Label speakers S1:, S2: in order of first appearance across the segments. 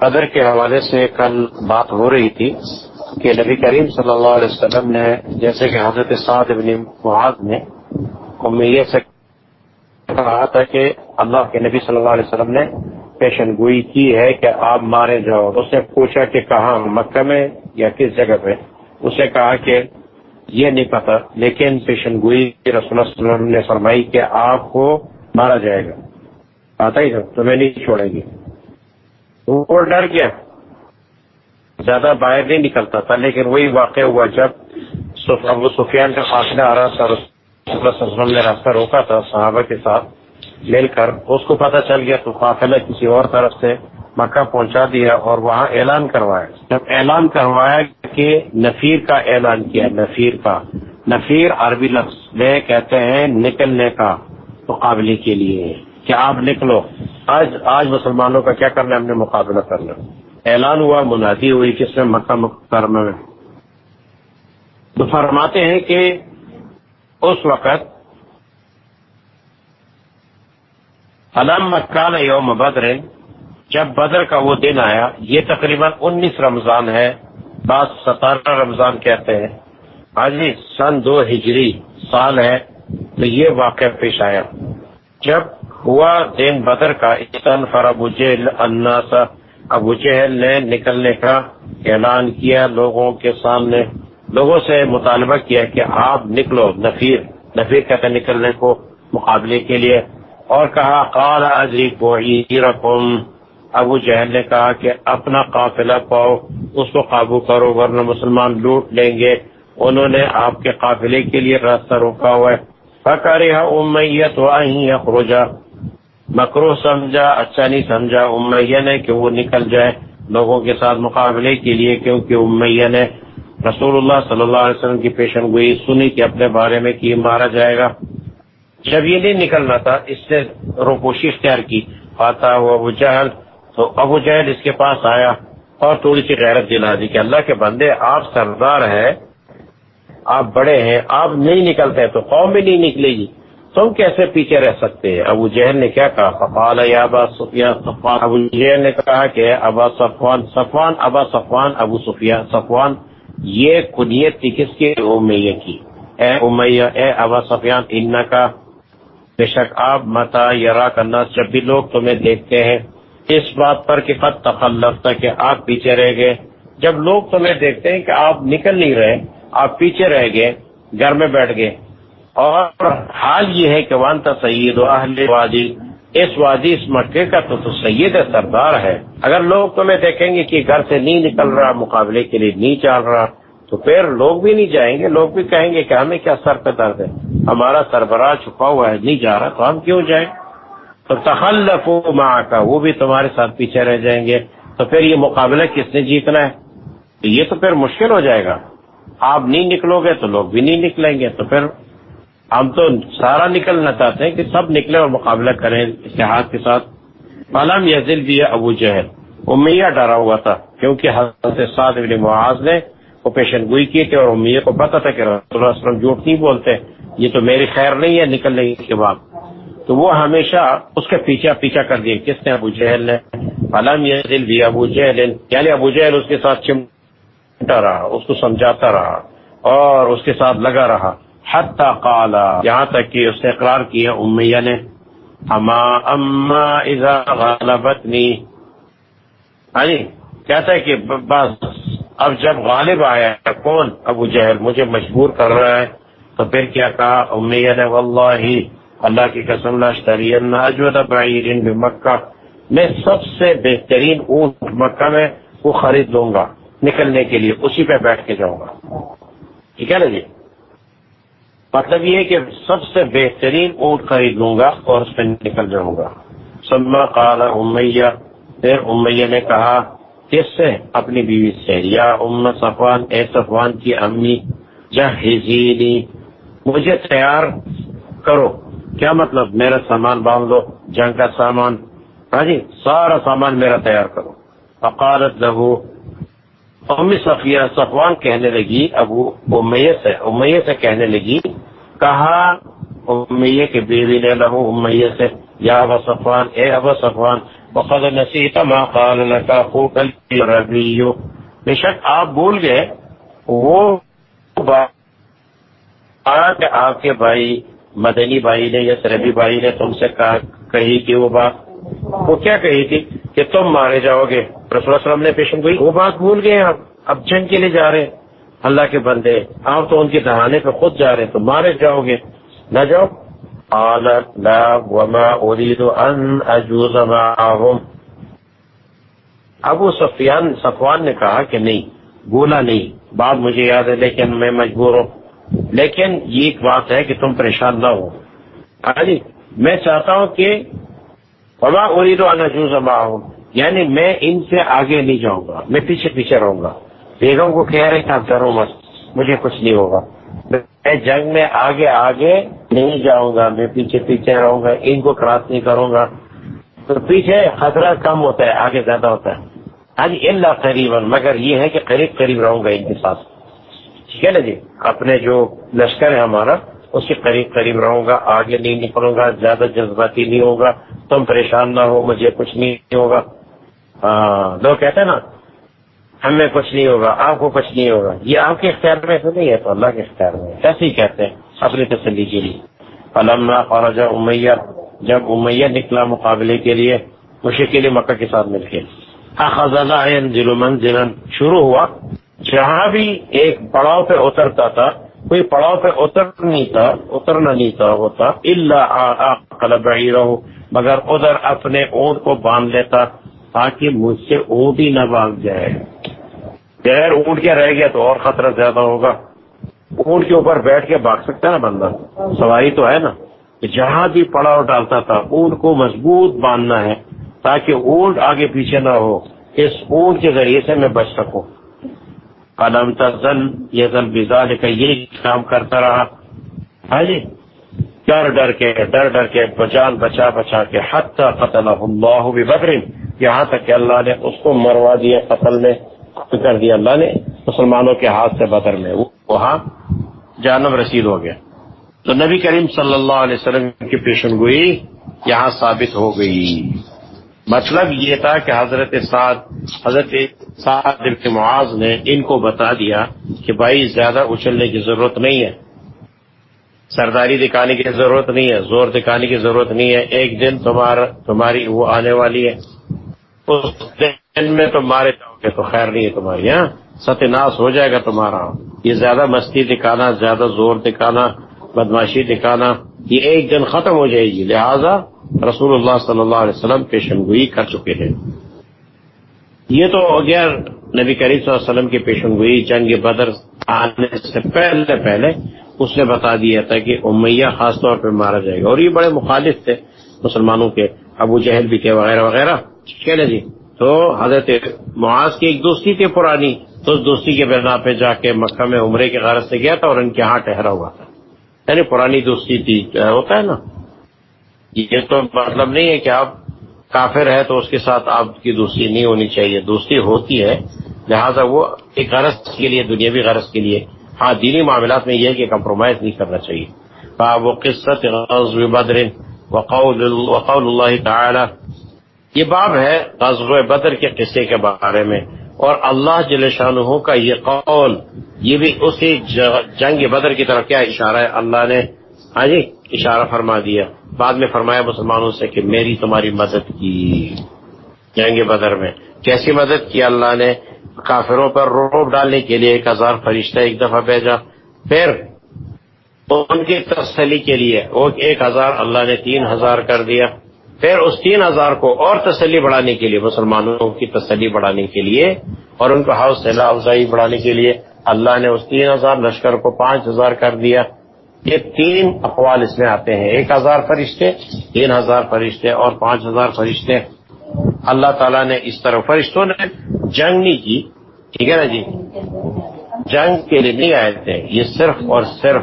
S1: قدر کے حوالے سے کل بات ہو رہی تھی کہ نبی کریم صلی اللہ علیہ وسلم نے جیسے کہ حضرت سعد ابن معاذ نے امیہ سے کہا تھا کہ اللہ کے نبی صلی اللہ علیہ وسلم نے پیشن گوئی کی ہے کہ آپ مارے جاؤ۔ اس نے پوچھا کہ کہاں؟ مکہ میں یا کس جگہ پہ؟ اسے کہا کہ یہ نہیں پتا لیکن پیشن گوئی رسول اللہ علیہ وسلم نے فرمائی کہ آپ کو مارا جائے گا۔ آتا ہی تمہیں نہیں چھوڑیں گے۔ وہ ڈر گیا۔ زیادہ باہر نہیں نکلتا تھا، لیکن وہی واقع ہوا جب ابو سفیان کا فاصلہ آ رہا تھا، رسول اللہ علیہ وسلم نے راستہ روکا تھا صحابہ کے ساتھ مل کر۔ اس کو پتہ چل گیا تو قافلہ کسی اور طرف سے مکہ پہنچا دیا اور وہاں اعلان کروایا۔ جب اعلان کروایا کہ نفیر کا اعلان کیا، نفیر کا۔ نفیر عربی لفظ میں کہتے ہیں نکلنے کا، مقابلے کے لیے۔ کہ آپ نکلو۔ آج آج مسلمانوں کا کیا کرنا ہم نے مقابلہ کرنا۔ اعلان ہوا، منادی ہوئی کس میں مکہ مکرمہ میں۔ تو فرماتے ہیں کہ اس وقت علام مکان یوم بدر، جب بدر کا وہ دن آیا، یہ تقریباً انیس رمضان ہے۔ بعض ستارہ رمضان کہتے ہیں۔ آج سن دو ہجری، سال ہے، تو یہ واقعہ پیش آیا۔ جب ہوا۔ دن بدر کا استن فر ابو جہل الناس، ابو جہل نے نکلنے کا اعلان کیا۔ لوگوں کے سامنے لوگوں سے مطالبہ کیا کہ آپ نکلو، نفیر نفیر کہتے نکلنے کو مقابلے کے لیے۔ اور کہا، قال رقم ابو جہل نے کہا کہ اپنا قافلہ پاؤ، اس کو قابو کرو، ورنہ مسلمان لوٹ لیں گے۔ انہوں نے آپ کے قافلے کے لیے راستہ روکا ہوا ہے۔ فکر امیت خروجا مکرو سمجھا اچھا نہیں سمجھا امیہ نے کہ وہ نکل جائے لوگوں کے ساتھ مقابلے کے لیے کیونکہ امیہ نے رسول اللہ صلی اللہ علیہ وسلم کی پیشن گوئی سنی کہ اپنے بارے میں کی مارا جائے گا۔ جب یہ نہیں نکلنا تھا، اس سے روپوشی اختیار کی۔ پاتا وہ ابو جہل، تو ابو جہل اس کے پاس آیا اور تھوڑی سی غیرت دلا دی کہ اللہ کے بندے، آپ سردار ہے آپ بڑے ہیں، آپ نہیں نکلتے تو قوم بھی نہیں نکلے گی۔ تم کیسے پیچھے رہ سکتے ہیں؟ ابو جہل نے کیا کہا؟ فقال یا ابا صفیان ابو جہل نے کہا کہ ابا صفوان صفوان، ابا صفوان، ابو سفیان، صفوان، یہ کنیت تھی کس کی؟ امیہ کی۔ اے امیہ، اے ابا صفیان ان کا بے شک آپ متا یرا کرنا جب بھی لوگ تمہیں دیکھتے ہیں، اس بات پر کہ قد تخلف تھا کہ آپ پیچھے رہ گئے۔ جب لوگ تمہیں دیکھتے ہیں کہ آپ نکل نہیں رہے، آپ پیچھے رہ گئے، گھر میں بیٹھ گئے۔ اور حال یہ ہے کہ وان تھا سعید اہل وادی، اس وادی، اس مکے کا تو تو سید سردار ہے۔ اگر لوگ تمہیں دیکھیں گے کہ گھر سے نہیں نکل رہا، مقابلے کے لیے نہیں چل رہا، تو پھر لوگ بھی نہیں جائیں گے۔ لوگ بھی کہیں گے کہ ہمیں کیا سر پہ درد ہے؟ ہمارا سربراہ چھپا ہوا ہے، نہیں جا رہا، تو ہم کیوں جائیں؟ تو تخلف ماں کا وہ بھی تمہارے ساتھ پیچھے رہ جائیں گے۔ تو پھر یہ مقابلہ کس نے جیتنا ہے؟ تو یہ تو پھر مشکل ہو جائے گا۔ آپ نہیں نکلو گے تو لوگ بھی نہیں نکلیں گے، تو پھر ہم تو سارا نکلنا چاہتے ہیں کہ سب نکلے اور مقابلہ کریں اتحاد کے ساتھ۔ علم یزل بھی ہے ابو جہل امیہ ڈرا ہوا تھا کیونکہ حضرت سعد ابن معاذ نے وہ پیشن گوئی کی تھی اور امیہ کو پتا تھا کہ رسول اللہ علیہ وسلم جھوٹ نہیں بولتے۔ یہ تو میری خیر نہیں ہے، نکلنے کے بعد۔ تو وہ ہمیشہ اس کے پیچھا پیچھا کر دیا کس نے؟ ابو جہل نے۔ علم یہ دل بھی ابو جہل یعنی ابو جہل اس کے ساتھ چمٹا رہا، اس کو سمجھاتا رہا اور اس کے ساتھ لگا رہا۔ حتی قالا یہاں تک کہ اس نے اقرار کیا امیہ نے یعنی، اما اما اذا غالبتنی ہاں جی یعنی، کہتا ہے کہ بس، اب جب غالب آیا، کون؟ ابو جہل، مجھے مجبور کر رہا ہے۔ تو پھر کیا کہا؟ امیہ نے یعنی، واللہ، اللہ کی قسم اجود بعیر بمکہ۔ میں سب سے بہترین اونٹ مکہ میں وہ خرید لوں گا، نکلنے کے لیے، اسی پہ بیٹھ کے جاؤں گا۔ ٹھیک ہے نا جی؟ مطلب یہ کہ سب سے بہترین اونٹ خرید لوں گا اور اس پہ نکل جاؤں گا۔ سما قال امیہ، پھر امیہ نے کہا، کس سے؟ اپنی بیوی سے۔ یا ام صفوان، اے صفوان کی امی جہزینی مجھے تیار کرو۔ کیا مطلب؟ میرا سامان باندھ دو جنگ کا سامان۔ ہاں جی سارا سامان میرا تیار کرو۔ فقالت لہو امی صفیہ، صفوان کہنے لگی، ابو امیہ سے امیہ سے کہنے لگی کہا، امیہ کے بیوی نے لہو امیہ سے، یا ابا صفوان، اے ابا صفوان، وقد نسیت ما قال لك اخوك بے شک آپ بھول گئے، وہ بات آپ کے بھائی، مدنی بھائی نے یا سربی بھائی نے تم سے کہا، کہی کہ وہ بات، وہ کیا کہی تھی؟ کہ تم مارے جاؤ گے۔ رسول اللہ علیہ وسلم نے پیشن گئی وہ بات بھول گئے آپ، اب جنگ کے لیے جا رہے ہیں۔ اللہ کے بندے، آپ تو ان کے دہانے پہ خود جا رہے ہیں، تو مارے جاؤ گے۔ نہ جاؤ۔ لا وما اريد ان اجوز معهم۔ ابو سفیان، صفوان نے کہا کہ نہیں، بولا نہیں۔ بات مجھے یاد ہے، لیکن میں مجبور ہوں۔ لیکن یہ ایک بات ہے کہ تم پریشان نہ ہو۔ ہاں جی میں چاہتا ہوں کہ وما اريد ان اجوز معهم یعنی میں ان سے آگے نہیں جاؤں گا، میں پیچھے پیچھے رہوں گا۔ بیگم کو کہہ رہے کہ آپ ڈرو مت، مجھے کچھ نہیں ہوگا۔ میں جنگ میں آگے آگے نہیں جاؤں گا، میں پیچھے پیچھے رہوں گا، ان کو کراس نہیں کروں گا۔ تو پیچھے خطرہ کم ہوتا ہے، آگے زیادہ ہوتا ہے۔ ہاں جی اللہ قریب مگر یہ ہے کہ قریب قریب رہوں گا ان کے ساتھ۔ ٹھیک ہے نا جی؟ اپنے جو لشکر ہے ہمارا، اس کے قریب قریب رہوں گا، آگے نہیں نکلوں گا، زیادہ جذباتی نہیں ہوگا۔ تم پریشان نہ ہو، مجھے کچھ نہیں ہوگا۔ ہاں لوگ کہتے ہیں نا ہمیں کچھ نہیں ہوگا، آپ کو کچھ نہیں ہوگا۔ یہ آپ کے اختیار میں تو نہیں ہے، تو اللہ کے اختیار میں ایسے ہی کہتے ہیں، اپنی تسلی کے لیے۔ علامہ خارجہ امیہ، جب امیہ نکلا مقابلے کے لیے خوشی کے لیے مکہ کے ساتھ مل کے۔ ضلع شروع ہوا، جہاں بھی ایک پڑاؤ پہ اترتا تھا، کوئی پڑاؤ پہ اتر نہیں تھا، اترنا نہیں تھا ہوتا اللہ رہو مگر ادھر اپنے اونٹ کو باندھ لیتا تاکہ مجھ سے اونٹ ہی نہ بھاگ جائے۔ غیر اونٹ کیا رہ گیا تو اور خطرہ زیادہ ہوگا۔ اونٹ کے اوپر بیٹھ کے بھاگ سکتا ہے نا بندہ؟ سواری تو ہے نا۔ کہ جہاں بھی پڑاؤ ڈالتا تھا، اونٹ کو مضبوط باندھنا ہے تاکہ اونٹ آگے پیچھے نہ ہو۔ اس اونٹ کے ذریعے سے میں بچ سکوں۔ قدم تزل یہ زل بزال کا یہ کام کرتا رہا۔ ہاں جی؟ ڈر ڈر کے، ڈر ڈر کے بجان بچا بچا کے حتی قتل اللہ بدرین یہاں تک کہ اللہ نے اس کو مروا دیا قتل میں کر دیا اللہ نے، مسلمانوں کے ہاتھ سے بدر میں وہاں جانب رسید ہو گیا۔ تو نبی کریم صلی اللہ علیہ وسلم کی پیشن گوئی یہاں ثابت ہو گئی۔ مطلب یہ تھا کہ حضرت سعد حضرت سعد معاذ نے ان کو بتا دیا کہ بھائی زیادہ اچھلنے کی ضرورت نہیں ہے۔ سرداری دکھانے کی ضرورت نہیں ہے، زور دکھانے کی ضرورت نہیں ہے۔ ایک دن تمہارا تمہاری وہ آنے والی ہے۔ اس دن میں تم مارے جاؤ گے تو خیر نہیں ہے تمہاری ہاں؟ ستیہ ناش ہو جائے گا تمہارا۔ یہ زیادہ مستی دکھانا، زیادہ زور دکھانا بدماشی دکھانا، یہ ایک دن ختم ہو جائے گی۔ لہذا رسول اللہ صلی اللہ علیہ وسلم پیشن گوئی کر چکے ہیں۔ یہ تو اگر نبی کریم صلی اللہ علیہ وسلم کی پیشن گوئی، جنگ بدر آنے سے پہلے پہلے اس نے بتا دیا تھا کہ امیہ خاص طور پہ مارا جائے گا۔ اور یہ بڑے مخالف تھے مسلمانوں کے، ابو جہل بھی کے وغیرہ وغیرہ۔ ٹھیک ہے جی؟ تو حضرت معاذ کی ایک دوستی تھی پرانی، تو اس دوستی کے بنا پہ جا کے مکہ میں عمرے کے غرض سے گیا تھا اور ان کے ہاں ٹہرا ہوا تھا۔ یعنی پرانی دوستی تھی ہوتا ہے نا؟ یہ تو مطلب نہیں ہے کہ آپ کافر ہے تو اس کے ساتھ آپ کی دوستی نہیں ہونی چاہیے۔ دوستی ہوتی ہے، لہٰذا وہ ایک غرض کے لیے، دنیاوی غرض کے لیے۔ ہاں دینی معاملات میں یہ ہے کہ کمپرومائز نہیں کرنا چاہیے۔ وہ قصت بدر وقول اللہ تعالی یہ باب ہے غزو بدر کے قصے کے بارے میں اور اللہ جل شاہ کا یہ قول، یہ بھی اسی جنگ بدر کی طرف کیا اشارہ ہے؟ اللہ نے ہاں جی اشارہ فرما دیا۔ بعد میں فرمایا مسلمانوں سے کہ میری تمہاری مدد کی۔ جنگ بدر میں۔ کیسی مدد کی؟ اللہ نے کافروں پر روب ڈالنے کے لیے ایک ہزار فرشتہ ایک دفعہ بھیجا۔ پھر ان کی تسلی کے لیے وہ ایک ہزار، اللہ نے تین ہزار کر دیا۔ پھر اس تین ہزار کو اور تسلی بڑھانے کے لیے، مسلمانوں کی تسلی بڑھانے کے لیے اور ان کو حوصلہ افزائی بڑھانے کے لیے اللہ نے اس تین ہزار لشکر کو پانچ ہزار کر دیا۔ یہ تین اقوال اس میں آتے ہیں۔ ایک ہزار فرشتے، تین ہزار فرشتے اور پانچ ہزار فرشتے۔ اللہ تعالیٰ نے اس طرح فرشتوں نے جنگ نہیں کی، ٹھیک ہے نا جی؟ جنگ کے لیے نہیں آئے تھے۔ یہ صرف اور صرف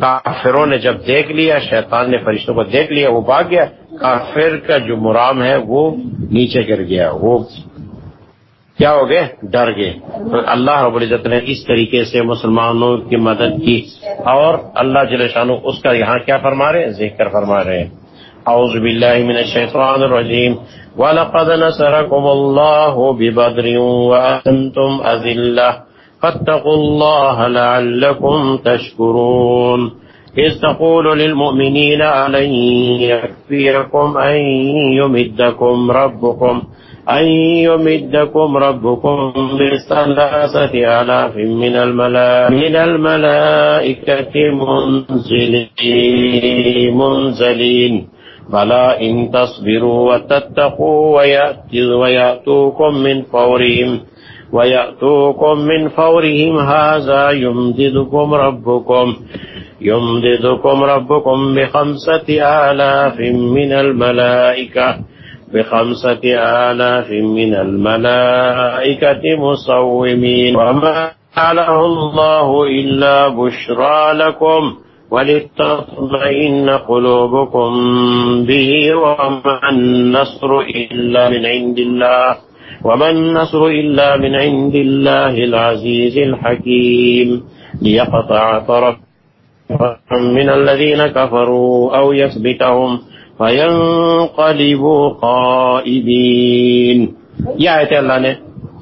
S1: کافروں نے جب دیکھ لیا، شیطان نے فرشتوں کو دیکھ لیا، وہ بھاگ گیا۔ کافر کا جو مرام ہے وہ نیچے گر گیا، وہ کیا ہو گئے؟ ڈر گئے۔ اللہ رب العزت نے اس طریقے سے مسلمانوں کی مدد کی اور اللہ جل شانو اس کا یہاں کیا فرما رہے ہیں؟ ذکر فرما رہے ہیں۔ أعوذ بالله من الشيطان الرجيم ولقد نصركم الله ببدر وأنتم أذلة فاتقوا الله لعلكم تشكرون۔ إذ تقول للمؤمنين ألن يكفيكم أن يمدكم ربكم أن يمدكم ربكم بثلاثة آلاف من من الملائكة منزلين منزلين. بلى إن تصبروا وتتقوا ويأتوكم من فورهم ويأتوكم من فورهم هذا يمددكم ربكم. يمددكم ربكم بخمسة آلاف من الملائكة بخمسة آلاف من الملائكة مصومين. وما جعله الله إلا بشرى لكم ولتطمئن قلوبكم به وما النصر إلا من عند الله وما النصر إلا من عند الله العزيز الحكيم. ليقطع طرف من الذين كفروا أو يثبتهم فينقلبوا قائبين یہ آیت اللہ نے،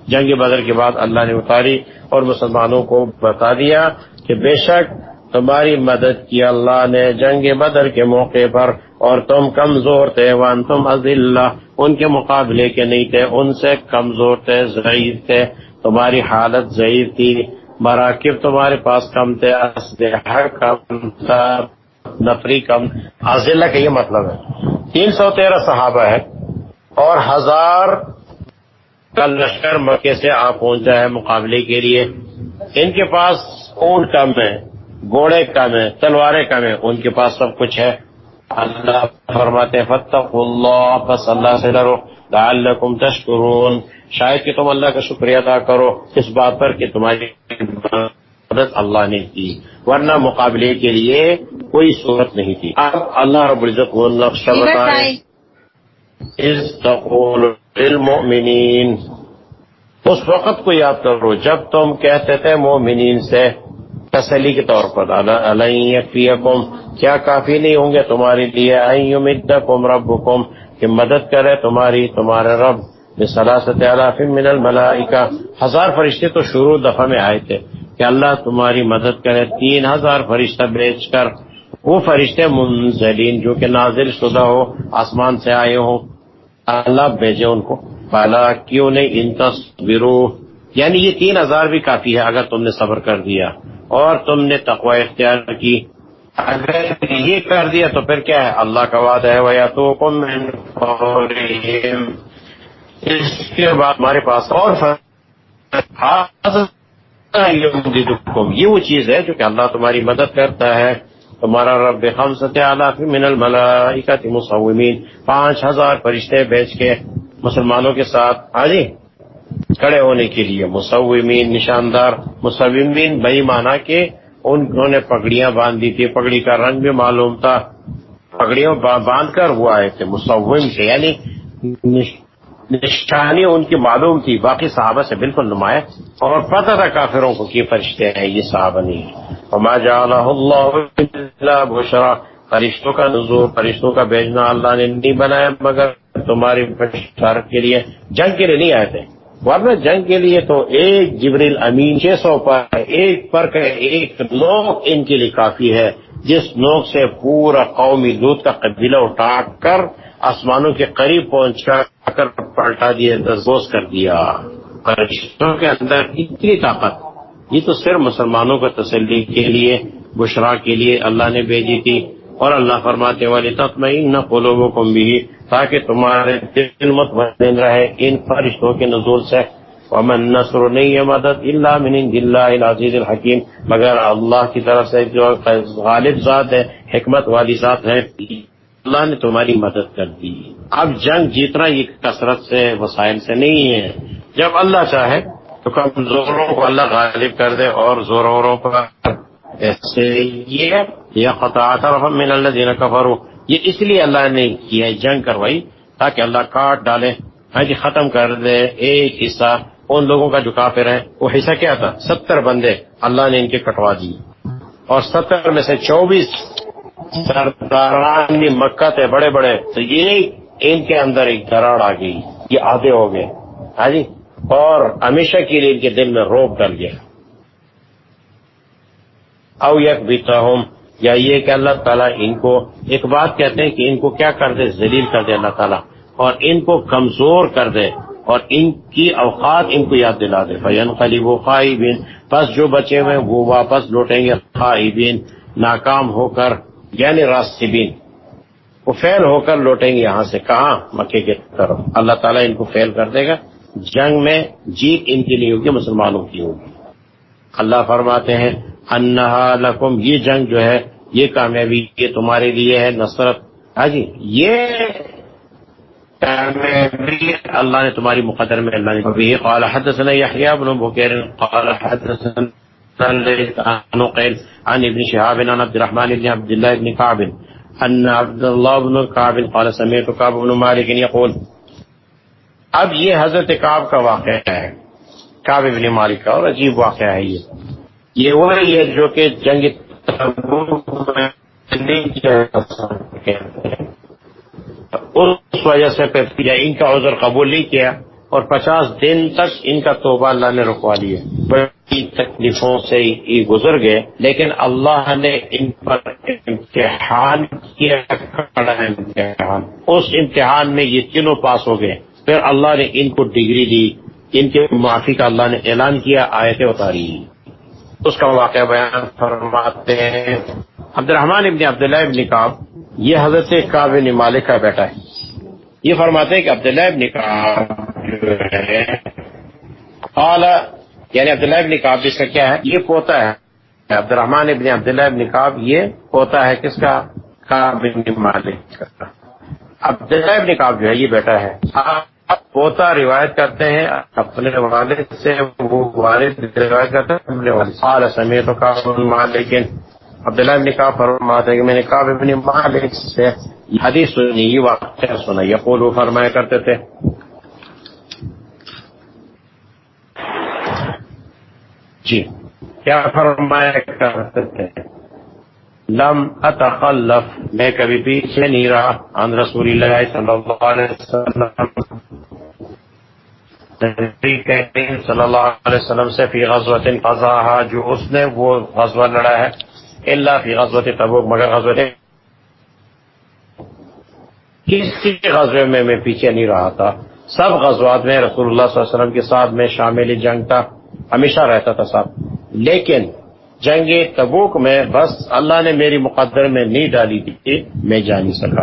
S1: جنگ بدر کے بعد اللہ نے اتاری اور مسلمانوں کو بتا دیا کہ بے شک تمہاری مدد کی اللہ نے جنگ بدر کے موقع پر اور تم کمزور تھے وان تم ان کے مقابلے کے نہیں تھے، ان سے کمزور تھے، ضعیف تھے، تمہاری حالت ضعیف تھی۔ مراکب تمہارے پاس کم تھے اسلحہ کم تھا نفری کم عزلہ کا یہ مطلب ہے۔ تین سو تیرہ صحابہ ہے اور ہزار کا لشکر مکے سے آ پہنچا ہے مقابلے کے لیے۔ ان کے پاس اونٹ کم ہے، گھوڑے کم ہے، تلواریں کم ہیں، ان کے پاس سب کچھ ہے۔ اللہ فرماتے فتح اللہ پس اللہ سے ڈرو۔ لعلکم تشکرون۔ شاید کہ تم اللہ کا شکریہ ادا کرو۔ اس بات پر کہ تمہاری مدد اللہ نے کی۔ ورنہ مقابلے کے لیے کوئی صورت نہیں تھی۔ اب اللہ رب العزت کو نقشہ بتائے۔ اس تقول المؤمنین اس وقت کو یاد کرو جب تم کہتے تھے مومنین سے تسلی کے طور پر یکفیکم کیا کافی نہیں ہوں گے تمہارے لیے؟ ربکم کہ مدد کرے تمہاری، تمہارے رب سلاست علاف من الملائکہ۔ ہزار فرشتے تو شروع دفعہ میں آئے تھے کہ اللہ تمہاری مدد کرے، تین ہزار فرشتہ بیچ کر۔ وہ فرشتے منزلین جو کہ نازل شدہ ہو، آسمان سے آئے ہوں اللہ بھیجے ان کو۔ بالا کیوں نہیں؟ ان تصویروں یعنی یہ تین ہزار بھی کافی ہے اگر تم نے صبر کر دیا۔ اور تم نے تقوی اختیار کی۔ اگر یہ کر دیا تو پھر کیا ہے؟ اللہ کا وعدہ ہے وہ یا تو اس کے بعد ہمارے پاس اور یہ وہ چیز ہے جو کہ اللہ تمہاری مدد کرتا ہے۔ تمہارا رب خم ستیہ من الملائکت مصومین۔ پانچ ہزار فرشتے بیچ کے مسلمانوں کے ساتھ ہاں جی کھڑے ہونے کے لیے مصومین، نشاندار مصومین بئی مانا کے انہوں نے پگڑیاں باندھ دی تھی۔ پگڑی کا رنگ بھی معلوم تھا۔ پگڑیوں باندھ کر وہ آئے تھے مصوم سے یعنی نشانی ان کی معلوم تھی۔ باقی صحابہ سے بالکل نمایاں۔ اور پتہ تھا کافروں کو کی فرشتے ہیں، یہ صحابہ نہیں وما جعلہ اللہ بشرا فرشتوں کا نزول، فرشتوں کا بھیجنا اللہ نے نہیں بنایا، مگر تمہاری بشارت کے لیے جنگ کے لیے نہیں آئے تھے۔ ورنہ جنگ کے لیے تو ایک جبریل امین چھ سو پر ایک پر ایک نوک ان کے لیے کافی ہے۔ جس نوک سے پورا قومی دودھ کا قبیلہ اٹھا کر آسمانوں کے قریب پہنچ کر پلٹا دیا دسبوس کر دیا۔ فرشتوں کے اندر اتنی طاقت۔ یہ تو صرف مسلمانوں کا تسلی کے لیے، بشرا کے لیے اللہ نے بھیجی تھی۔ اور اللہ فرماتے والے تطمئن نہ قلوبوں کو بھی تاکہ تمہارے دل مطمئن رہے ان فرشتوں کے نزول سے۔ ومن نصر نہیں ہے مدد اللہ من اللہ العزیز الحکیم مگر اللہ کی طرف سے جو غالب ذات ہے، حکمت والی ذات ہے، اللہ نے تمہاری مدد کر دی۔ اب جنگ جیتنا یہ کثرت سے، وسائل سے نہیں ہے۔ جب اللہ چاہے تو کمزوروں کو اللہ غالب کر دے اور زوروں پر ایسے یہ خطاط من اللہ دینا یہ اس لیے اللہ نے کیا جنگ کروائی تاکہ اللہ کاٹ ڈالے ہاں جی ختم کر دے ایک حصہ ان لوگوں کا جو کافر ہے وہ حصہ کیا تھا؟ ستر بندے اللہ نے ان کے کٹوا دی اور ستر میں سے چوبیس سرداران مکہ تھے، بڑے بڑے۔ تو یہ ان کے اندر ایک دراڑ آ گئی، یہ آدھے ہو گئے۔ ہاں جی اور ہمیشہ کے لیے ان کے دل میں روپ ڈل گیا۔ او یک بیتا ہوں یا یہ کہ اللہ تعالیٰ ان کو ایک بات کہتے ہیں کہ ان کو کیا کر دے؟ ذلیل کر دے اللہ تعالیٰ، اور ان کو کمزور کر دے، اور ان کی اوقات ان کو یاد دلا دے۔ فین خلیب و خائبین بس جو بچے ہوئے وہ واپس لوٹیں گے خائبین، ناکام ہو کر یعنی راستبین۔ وہ فیل ہو کر لوٹیں گے یہاں سے، کہاں؟ مکے کی طرف۔ اللہ تعالیٰ ان کو فیل کر دے گا۔ جنگ میں جیت ان کی نہیں ہوگی، مسلمانوں کی ہوگی۔ اللہ فرماتے ہیں انہا لکم، یہ جنگ جو ہے، یہ کامیابی یہ تمہارے لیے ہے، نصرت۔ ہاں جی یہ کامیابی اللہ نے تمہاری مقدر میں اللہ نے قال حدثنا يحيى بن بكير قال حدثنا عن قيل عن ابن شهاب عن عبد الرحمن بن عبد الله بن كعب ان عبد الله بن كعب قال سمعت كعب بن مالك يقول اب یہ حضرت کعب کا واقعہ ہے۔ کعب ابن مالک کا، اور عجیب واقعہ ہے یہ۔ یہ وہی ہے جو کہ جنگ اس وجہ سے پھر ان کا عذر قبول نہیں کیا اور پچاس دن تک ان کا توبہ اللہ نے رکوا لیا۔ بڑی تکلیفوں سے یہ گزر گئے، لیکن اللہ نے ان پر امتحان کیا امتحان۔ اس امتحان میں یہ تینوں پاس ہو گئے۔ پھر اللہ نے ان کو ڈگری دی، ان کے معافی کا اللہ نے اعلان کیا، آیتیں اتاری۔ اس کا واقعہ بیان فرماتے ہیں۔ عبد الرحمان ابن عبداللہ ابن کاب یہ حضرت کاب ابن مالک کا بیٹا ہے۔ یہ فرماتے ہیں کہ عبداللہ ابن کاب جو ہے، قال یعنی عبداللہ ابن کاب جس کا کیا ہے؟ یہ پوتا ہے۔ عبد الرحمان ابن عبداللہ ابن کاب یہ پوتا ہے کس کا؟ کاب ابن مالک کا۔ عبداللہ ابن کاب جو ہے، یہ بیٹا ہے۔ پوتا روایت کرتے ہیں، اپنے والد سے، وہ والد روایت کرتے ہیں، اپنے والد سال سمیت تو کہا لیکن عبداللہ ابن کہا فرماتے کہ میں نے کہا ابن مالک سے حدیث سنی، یہ واقعہ سنا۔ یقول، وہ فرمایا کرتے تھے۔ جی کیا فرمایا کرتے تھے؟ لم اتخلف میں کبھی پیچھے نہیں رہا. عن رسول اللہ صلی اللہ علیہ وسلم صلی اللہ علیہ وسلم سے فی غزوت قضاها جو اس نے وہ غزوہ لڑا ہے اللہ فی غزوت تبوک، مگر غزوت کسی غزوے میں میں پیچھے نہیں رہا تھا۔ سب غزوات میں رسول اللہ صلی اللہ علیہ وسلم کے ساتھ میں شامل جنگ تھا، ہمیشہ رہتا تھا سب۔ لیکن جنگ تبوک میں بس اللہ نے میری مقدر میں نہیں ڈالی تھی میں جا نہیں سکا۔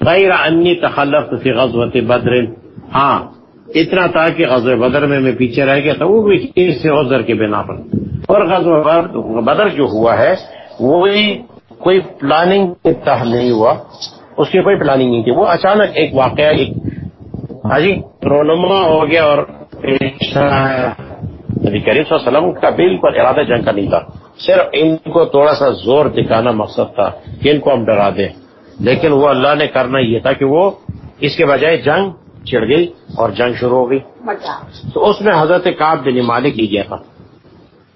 S1: غیر انی تخلف فی غزوت بدر۔ ہاں اتنا تھا کہ غزل بدر میں میں پیچھے رہ گیا تھا، وہ بھی کسی عذر کے بنا پر۔ اور غزل بدر جو ہوا ہے، وہی کوئی پلاننگ تحت نہیں ہوا۔ اس کی کوئی پلاننگ نہیں تھی۔ وہ اچانک ایک واقعہ، ایک ہاں جی رونما ہو گیا اور نبی کریم صلی اللہ علیہ وسلم کا بالکل ارادہ جنگ کا نہیں تھا۔ صرف ان کو تھوڑا سا زور دکھانا مقصد تھا کہ ان کو ہم ڈرا دیں۔ لیکن وہ اللہ نے کرنا یہ تھا کہ وہ اس کے بجائے جنگ چڑھ گئی اور جنگ شروع ہو گئی۔ تو اس میں حضرت کاب بن مالک ہی گیا تھا۔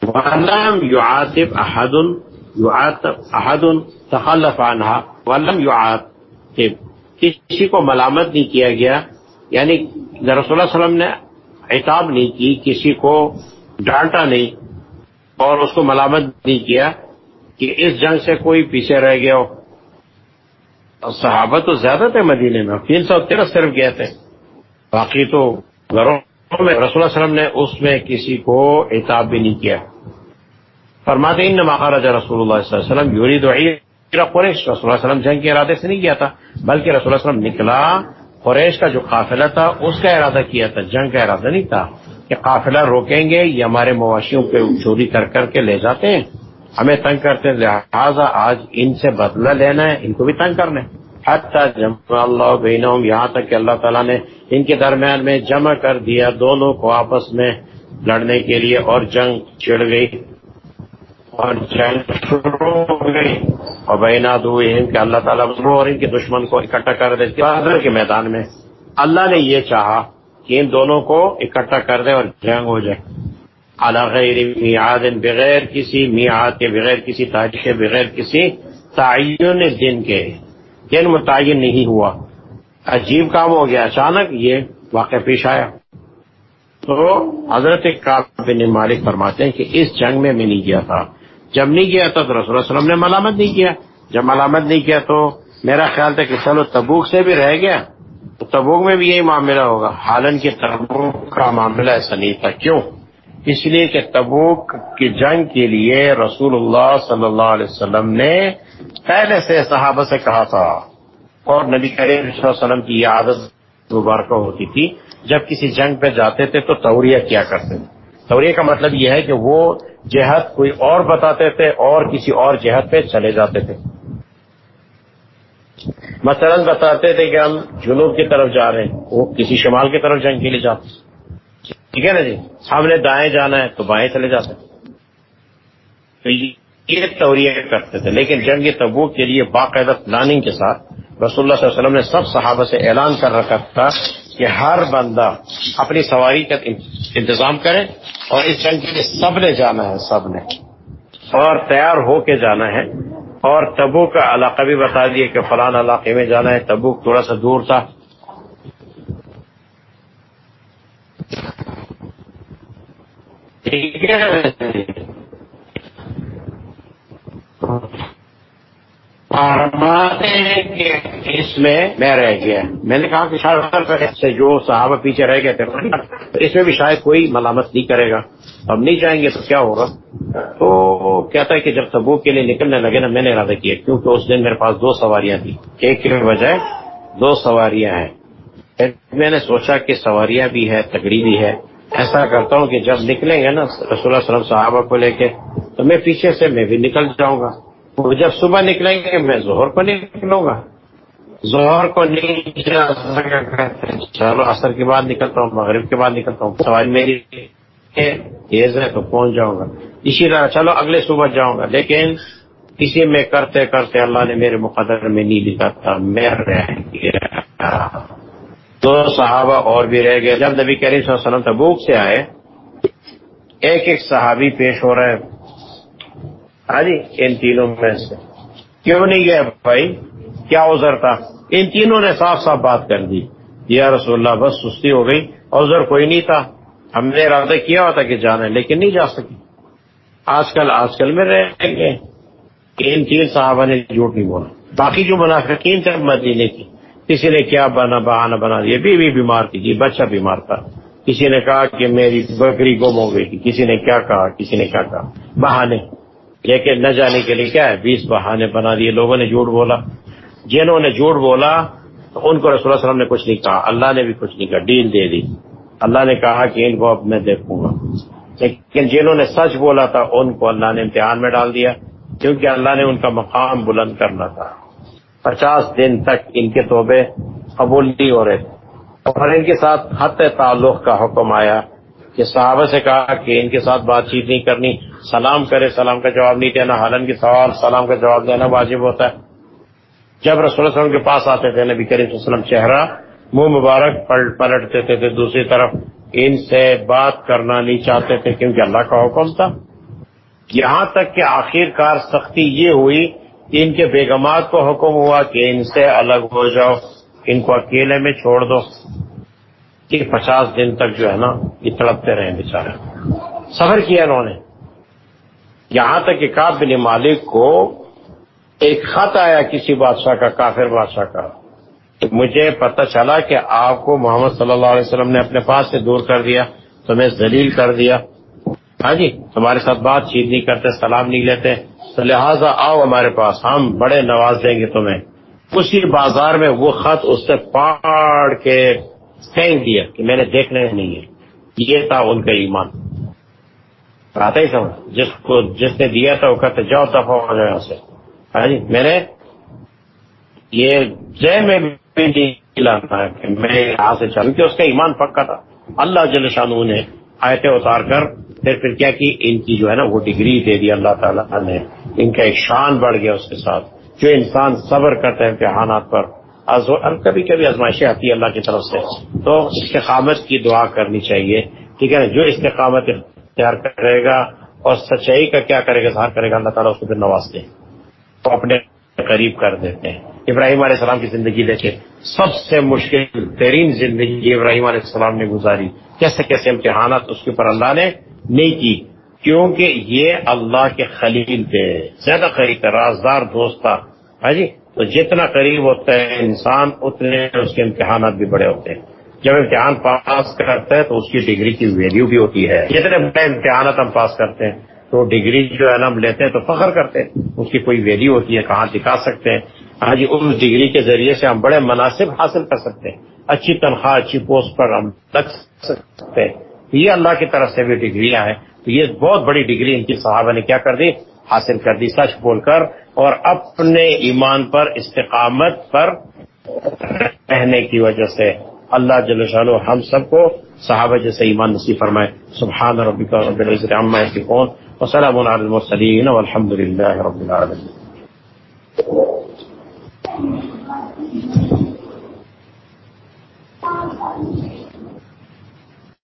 S1: ولم يعاتب احد يعاتب احد تخلف عنها ولم يعاتب کسی کو ملامت نہیں کیا گیا۔ یعنی رسول اللہ صلی اللہ علیہ وسلم نے عتاب نہیں کی، کسی کو ڈانٹا نہیں اور اس کو ملامت نہیں کیا کہ اس جنگ سے کوئی پیچھے رہ گیا ہو۔ صحابہ تو زیادہ تھے مدینے میں، تین سو تیرہ صرف گئے تھے۔ باقی تو گھروں میں رسول اللہ وسلم نے اس میں کسی کو اعتاب بھی نہیں کیا۔ فرماتے ان مہاراج رسول اللہ صلی اللہ علیہ وسلم یوری دعیر قریش۔ رسول اللہ وسلم جنگ کے ارادے سے نہیں کیا تھا، بلکہ رسول اللہ وسلم نکلا قریش کا جو قافلہ تھا، اس کا ارادہ کیا تھا، جنگ کا ارادہ نہیں تھا کہ قافلہ روکیں گے یہ ہمارے مواشیوں پہ چوری کر کر کے لے جاتے ہیں۔ ہمیں تنگ کرتے ہیں، لہٰذا آج ان سے بدلہ لینا ہے، ان کو بھی تنگ کرنا ہے۔ حتی جمع اللہ بینہم، یہاں تک کہ اللہ تعالیٰ نے ان کے درمیان میں جمع کر دیا دونوں کو آپس میں لڑنے کے لیے اور جنگ چڑ گئی اور جنگ شروع ہو گئی۔ اور بینا دو کہ اللہ تعالیٰ اور ان کے دشمن کو اکٹھا کر دے بہادر کے میدان میں۔ اللہ نے یہ چاہا کہ ان دونوں کو اکٹھا کر دے اور جنگ ہو جائے۔ غیر میعاد، بغیر کسی میعاد کے، بغیر کسی تاریخ کے بغیر کسی تعین دن کے۔ دن متعین نہیں ہوا۔ عجیب کام ہو گیا۔ اچانک یہ واقع پیش آیا۔ تو حضرت بن مالک فرماتے ہیں کہ اس جنگ میں میں نہیں گیا تھا۔ جب نہیں گیا تھا تو رسول اللہ علیہ وسلم نے ملامت نہیں کیا۔ جب ملامت نہیں کیا تو میرا خیال تھا کہ چلو تبوک سے بھی رہ گیا۔ تو تبوک میں بھی یہی معاملہ ہوگا۔ حالن کے تبوک کا معاملہ ایسا نہیں تھا۔ کیوں؟ اس لیے کہ تبوک کی جنگ کے لیے رسول اللہ صلی اللہ علیہ وسلم نے پہلے سے صحابہ سے کہا تھا۔ اور نبی کریم صلی اللہ علیہ وسلم کی یہ عادت مبارکہ ہوتی تھی۔ جب کسی جنگ پہ جاتے تھے تو توریہ کیا کرتے تھے۔ توریہ کا مطلب یہ ہے کہ وہ جہت کوئی اور بتاتے تھے اور کسی اور جہت پہ چلے جاتے تھے۔ مثلا بتاتے تھے کہ ہم جنوب کی طرف جا رہے ہیں، وہ کسی شمال کی طرف جنگ کے لیے جاتے ٹھیک ہے نا جی؟ ہم نے دائیں جانا ہے تو بائیں چلے جاتے تو یہ توریہ کرتے تھے، لیکن جنگ تبوک کے لیے باقاعدہ پلاننگ کے ساتھ رسول اللہ صلی اللہ علیہ وسلم نے سب صحابہ سے اعلان کر رکھا تھا کہ ہر بندہ اپنی سواری کا انتظام کرے اور اس جنگ کے لیے سب نے جانا ہے، سب نے۔ اور تیار ہو کے جانا ہے۔ اور تبو کا علاقہ بھی بتا دیے کہ فلان علاقے میں جانا ہے تبو تھوڑا سا دور تھا۔ ٹھیک ہے۔ کہ اس میں میں رہ گیا۔ میں نے کہا کہ شاید سے جو صحابہ پیچھے رہ گئے تھے اس میں بھی شاید کوئی ملامت نہیں کرے گا۔ اب نہیں جائیں گے تو کیا ہوگا؟ تو کہتا ہے کہ جب تبوک کے لیے نکلنے لگے نا، میں نے ارادہ کیا، کیونکہ اس دن میرے پاس دو سواریاں تھیں۔ ایک کے بجائے دو سواریاں ہیں۔ میں نے سوچا کہ سواریاں بھی ہے تگڑی بھی ہے ایسا کرتا ہوں کہ جب نکلیں گے نا، رسول اللہ وسلم صحابہ کو لے کے، تو میں پیچھے سے، میں بھی نکل جاؤں گا۔ وہ جب صبح نکلیں گے، میں زہر کو نکلوں گا۔ زہر کو نہیں چلو اثر کے بعد نکلتا ہوں، مغرب کے بعد نکلتا ہوں۔ سواری میری تیز ہے تو پہنچ جاؤں گا۔ اسی طرح، چلو، اگلے صبح جاؤں گا۔ لیکن کسی میں کرتے کرتے اللہ نے میرے مقدر میں نہیں لکھا تھا، میں رہ گیا۔ دو صحابہ اور بھی رہ گئے۔ جب نبی کریم صلی اللہ علیہ وسلم تبوک سے آئے، ایک ایک صحابی پیش ہو رہے ہاں جی ان تینوں میں سے۔ کیوں نہیں گئے بھائی؟ کیا عذر تھا؟ ان تینوں نے صاف صاف بات کر دی۔ یا رسول اللہ، بس سستی ہو گئی۔ عذر کوئی نہیں تھا۔ ہم نے ارادہ کیا ہوا تھا کہ جانا ہے، لیکن نہیں جا سکے آج کل آج کل میں رہ گئے ان تین صحابہ نے جھوٹ نہیں بولا۔ باقی جو منافقین تھے، مدینے کی کسی نے کیا بنا بہانا بنا یہ بھی بیمار تھی جی بچہ بیمار تھا۔ کسی نے کہا کہ میری بکری گم ہو گئی تھی۔ کسی نے کیا کہا، کسی نے کیا کہا۔ بہانے۔ لیکن نہ جانے کے لیے کیا ہے؟ بیس بہانے بنا دیے، لوگوں نے جھوٹ بولا۔ جنہوں نے جھوٹ بولا تو ان کو رسول اللہ وسلم نے کچھ نہیں کہا، اللہ نے بھی کچھ نہیں کہا ڈیل دے دی۔ اللہ نے کہا کہ ان کو اب میں دیکھوں گا۔ لیکن جنہوں نے سچ بولا تھا، ان کو اللہ نے امتحان میں ڈال دیا، کیونکہ اللہ نے ان کا مقام بلند کرنا تھا۔ پچاس دن تک ان کے توبے قبول نہیں ہو رہے تھے۔ اور ان کے ساتھ حت تعلق کا حکم آیا کہ صحابہ سے کہا کہ ان کے ساتھ بات چیت نہیں کرنی۔ سلام کرے، سلام کا جواب نہیں دینا حالن کے سوال، سلام کا جواب دینا واجب ہوتا ہے۔ جب رسول اللہ علیہ وسلم کے پاس آتے تھے، نبی کریم صلی اللہ علیہ وسلم چہرہ، منہ مبارک پلٹتے تھے دوسری طرف ان سے بات کرنا نہیں چاہتے تھے، کیونکہ اللہ کا حکم تھا۔ یہاں تک کہ آخر کار سختی یہ ہوئی کہ ان کے بیگمات کو حکم ہوا کہ ان سے الگ ہو جاؤ، ان کو اکیلے میں چھوڑ دو۔ کہ پچاس دن تک جو ہے نا، یہ تڑپتے رہے بیچارے۔ سفر کیا انہوں نے؟ یہاں تک کہ کاب بن مالک کو ایک خط آیا کسی بادشاہ کا، کافر بادشاہ کا۔ مجھے پتہ چلا کہ آپ کو محمد صلی اللہ علیہ وسلم نے اپنے پاس سے دور کر دیا تمہیں ذلیل کر دیا۔ ہاں جی تمہارے ساتھ بات چیت نہیں کرتے، سلام نہیں لیتے۔ تو لہٰذا آؤ ہمارے پاس، ہم بڑے نواز دیں گے تمہیں۔ اسی بازار میں وہ خط اس سے پاڑ کے پھینک دیا کہ میں نے دیکھنا نہیں ہے۔ یہ تھا ان کا ایمان۔ آتا ہی سمجھ جس کو جس نے دیا تھا وہ کہتے جاؤ دفاع ہو جائے اسے ہاں جی میں نے یہ جے میں بھی لانا ہے کہ میں یہاں سے چلوں کہ اس کا ایمان پکا تھا۔ اللہ جل شانو نے آیتیں اتار کر پھر پھر کیا کی؟ ان کی جو ہے نا وہ ڈگری دے دی اللہ تعالیٰ نے۔ ان کا ایک شان بڑھ گیا اس کے ساتھ۔ جو انسان صبر کرتے ہیں امتحانات پر کبھی کبھی آزمائشیں آتی ہے اللہ کی طرف سے۔ تو استقامت کی دعا کرنی چاہیے۔ ٹھیک ہے نا؟ جو استقامت اختیار کرے گا اور سچائی کا کیا کرے گا، اظہار کرے گا، اللہ تعالیٰ اس کو پھر نواز دے۔ تو اپنے قریب کر دیتے ہیں۔ ابراہیم علیہ السلام کی زندگی دیکھے سب سے مشکل ترین زندگی ابراہیم علیہ السلام نے گزاری۔ کیسے کیسے امتحانات اس کے اوپر اللہ نے نہیں کی کیونکہ یہ اللہ کے خلیل تھے۔ زیادہ قریب تھا، رازدار دوست تھا۔ ہاں جی؟ تو جتنا قریب ہوتا ہے انسان، اتنے اس کے امتحانات بھی بڑے ہوتے ہیں۔ جب امتحان پاس کرتا ہے تو اس کی ڈگری کی ویلیو بھی ہوتی ہے۔ جتنے بڑے امتحانات ہم پاس کرتے ہیں، تو ڈگری جو ہے نا ہم لیتے ہیں تو فخر کرتے ہیں۔ اس کی کوئی ویلیو ہوتی ہے، کہاں دکھا سکتے ہیں؟ ہاں جی اس ڈگری کے ذریعے سے ہم بڑے مناسب حاصل کر سکتے ہیں۔ اچھی تنخواہ، اچھی پوسٹ پر ہم لگ سکتے ہیں۔ یہ اللہ کی طرف سے بھی ڈگریاں ہیں۔ تو یہ بہت بڑی ڈگری ان کی صحابہ نے کیا کر دی؟ حاصل کر دی، سچ بول کر اور اپنے ایمان پر، استقامت پر رہنے کی وجہ سے۔ اللہ جل شانو ہم سب کو صحابہ جیسے ایمان نصیب فرمائے سبحان ربک رب العزت عما یصفون وسلام علی المرسلین والحمد لله رب العالمین